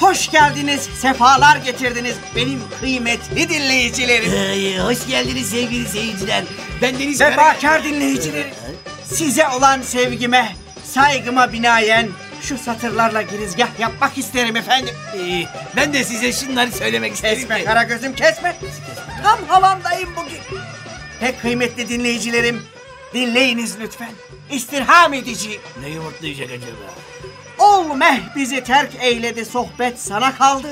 Hoş geldiniz, sefalar getirdiniz benim kıymetli dinleyicilerim. Ee, hoş geldiniz sevgili seyirciler. Ben Deniz Vefakar dinleyicilerim. Size olan sevgime, saygıma binaen şu satırlarla girizgah yapmak isterim efendim. Ee, ben de size şunları söylemek isterim. Kesme Karagöz'üm kesme. Tam havamdayım bugün. Pek kıymetli dinleyicilerim, dinleyiniz lütfen. İstirham edeceğim. Ne yumurtlayacak acaba? Ol meh bizi terk eyledi sohbet sana kaldı.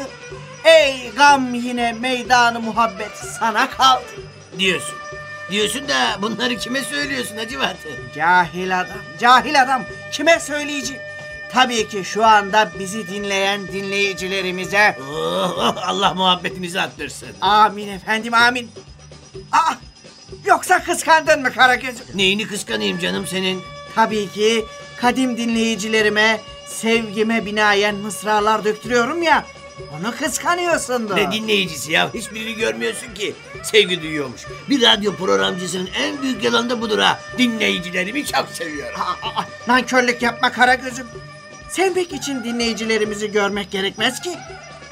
Ey gam yine meydanı muhabbet sana kaldı. Diyorsun. Diyorsun da bunları kime söylüyorsun Hacivat? Cahil adam, cahil adam. Kime söyleyeceğim? Tabii ki şu anda bizi dinleyen dinleyicilerimize. Oh, oh, Allah muhabbetinizi arttırsın. Amin efendim amin. Aa, yoksa kıskandın mı Karagöz'üm? Neyini kıskanayım canım senin? Tabii ki kadim dinleyicilerime sevgime binaen mısralar döktürüyorum ya. Onu kıskanıyorsundur. Ne dinleyicisi ya? Hiçbirini görmüyorsun ki. Sevgi duyuyormuş. Bir radyo programcısının en büyük yalanı da budur ha. Dinleyicilerimi çok seviyorum. Aa, aa, nankörlük yapma Karagöz'üm. Sevmek için dinleyicilerimizi görmek gerekmez ki.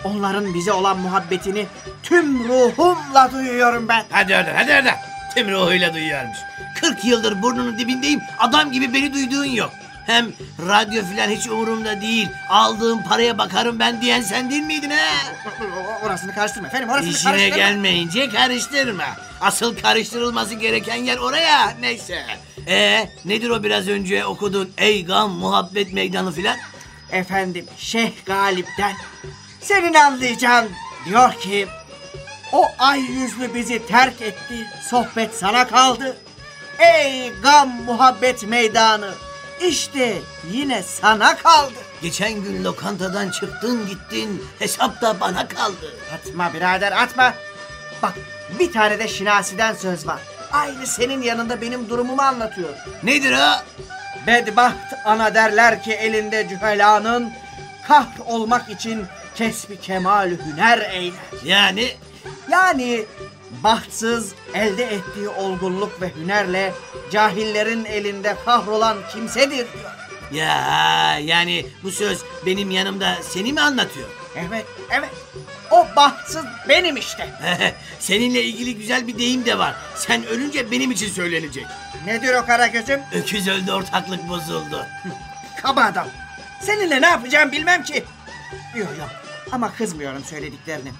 Onların bize olan muhabbetini tüm ruhumla duyuyorum ben. Hadi hadi hadi hadi. Tüm ruhuyla duyuyormuş. 40 yıldır burnunun dibindeyim. Adam gibi beni duyduğun yok. Hem radyo filan hiç umurumda değil. Aldığım paraya bakarım ben diyen sen değil miydin ha? Orasını karıştırma efendim orasını İşine karıştırma. gelmeyince karıştırma. Asıl karıştırılması gereken yer oraya. Neyse. Ee, nedir o biraz önce okudun? Ey gam muhabbet meydanı filan? Efendim Şeyh Galip'ten senin anlayacağın diyor ki o ay yüzlü bizi terk etti sohbet sana kaldı. Ey gam muhabbet meydanı işte yine sana kaldı. Geçen gün lokantadan çıktın gittin. Hesap da bana kaldı. Atma birader atma. Bak bir tane de Şinasi'den söz var. Aynı senin yanında benim durumumu anlatıyor. Nedir o? Bedbaht ana derler ki elinde cühelanın kahr olmak için kesbi kemal hüner eyler. Yani Yani bahtsız elde ettiği olgunluk ve hünerle cahillerin elinde kahrolan kimsedir diyor. ya yani bu söz benim yanımda seni mi anlatıyor? Evet, evet. O bahtsız benim işte. Seninle ilgili güzel bir deyim de var. Sen ölünce benim için söylenecek. Nedir o kara gözüm? Öküz öldü ortaklık bozuldu. Kaba adam. Seninle ne yapacağım bilmem ki. Yok yok ama kızmıyorum söylediklerine.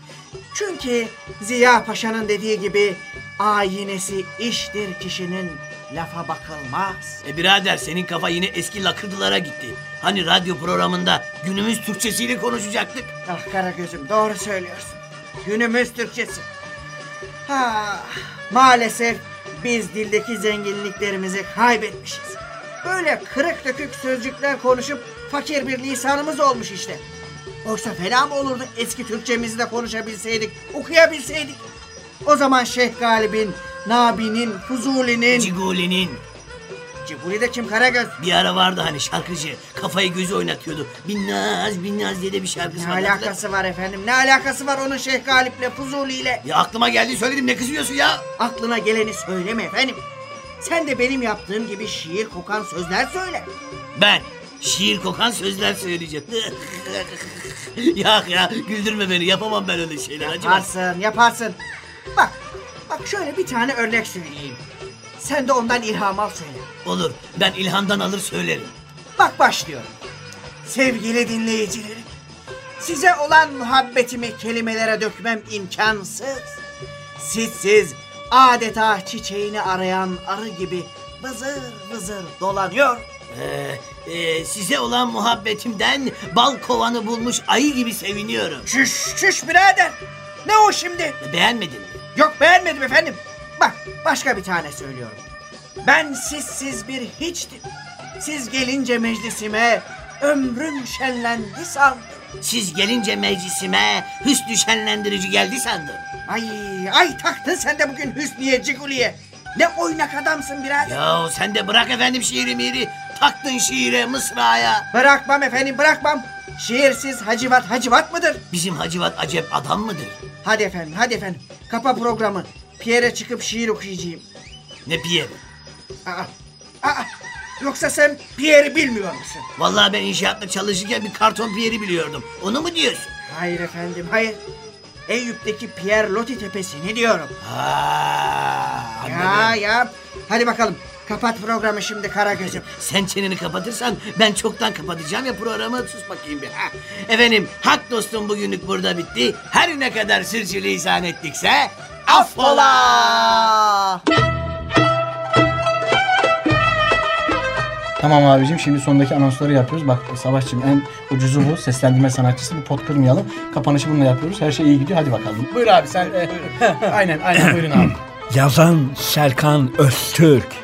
Çünkü Ziya Paşa'nın dediği gibi ayinesi iştir kişinin lafa bakılmaz. E birader senin kafa yine eski lakırdılara gitti. Hani radyo programında günümüz Türkçesiyle konuşacaktık. Ah Karagöz'üm doğru söylüyorsun. Günümüz Türkçesi. Ha, maalesef biz dildeki zenginliklerimizi kaybetmişiz. Böyle kırık dökük sözcükler konuşup fakir bir lisanımız olmuş işte. Oysa fena mı olurdu eski Türkçemizi de konuşabilseydik, okuyabilseydik? O zaman Şeyh Galip'in, Nabi'nin, Fuzuli'nin... Ciguli'nin Ciguli de kim Karagöz? bir ara vardı hani şarkıcı. Kafayı gözü oynatıyordu. Binnaz Binnaz diye de bir şarkısı Ne vardı. alakası var efendim? Ne alakası var onun Şeyh Galip'le, Fuzuli'yle? Ya aklıma geldi söyledim ne kızıyorsun ya? Aklına geleni söyleme efendim. Sen de benim yaptığım gibi şiir kokan sözler söyle. Ben şiir kokan sözler söyleyeceğim. ya ya güldürme beni yapamam ben öyle şeyler acaba. Yaparsın, yaparsın. Bak, Bak şöyle bir tane örnek söyleyeyim. Sen de ondan ilham al söyle. Olur ben ilhamdan alır söylerim. Bak başlıyorum. Sevgili dinleyicilerim. Size olan muhabbetimi kelimelere dökmem imkansız. Sizsiz adeta çiçeğini arayan arı gibi vızır vızır dolanıyor. Ee, e, size olan muhabbetimden bal kovanı bulmuş ayı gibi seviniyorum. Şüş şüş birader. Ne o şimdi? Beğenmedin mi? Yok beğenmedim efendim. Bak başka bir tane söylüyorum. Ben sizsiz bir hiçtim. Siz gelince meclisime ömrüm şenlendi sandım. Siz gelince meclisime hüsnü şenlendirici geldi sandım. Ay ay taktın sen de bugün Hüsniye Ciguli'ye. Ne oynak adamsın birader. Ya sen de bırak efendim şiiri miri. Taktın şiire mısraya. Bırakmam efendim bırakmam. Şiirsiz hacivat hacivat mıdır? Bizim Hacivat acep adam mıdır? Hadi efendim hadi efendim. Kapa programı. Pierre'e çıkıp şiir okuyacağım. Ne Pierre? Aa, aa, yoksa sen Pierre'i bilmiyor musun? Vallahi ben inşaatta çalışırken bir karton Pierre'i biliyordum. Onu mu diyorsun? Hayır efendim hayır. Eyüp'teki Pierre Loti tepesini diyorum. Ha, Ya anladım. ya. Hadi bakalım. Kapat programı şimdi Karagöz'üm. Sen çeneni kapatırsan ben çoktan kapatacağım ya programı. Sus bakayım bir. Ha. Efendim hak dostum bugünlük burada bitti. Her ne kadar sürçülisan ettikse affola. Tamam abicim şimdi sondaki anonsları yapıyoruz. Bak Savaşçım en ucuzu bu. Seslendirme sanatçısı. Bir pot kırmayalım. Kapanışı bununla yapıyoruz. Her şey iyi gidiyor. Hadi bakalım. Buyur abi sen. e, aynen aynen buyurun abi. Yazan Serkan Öztürk.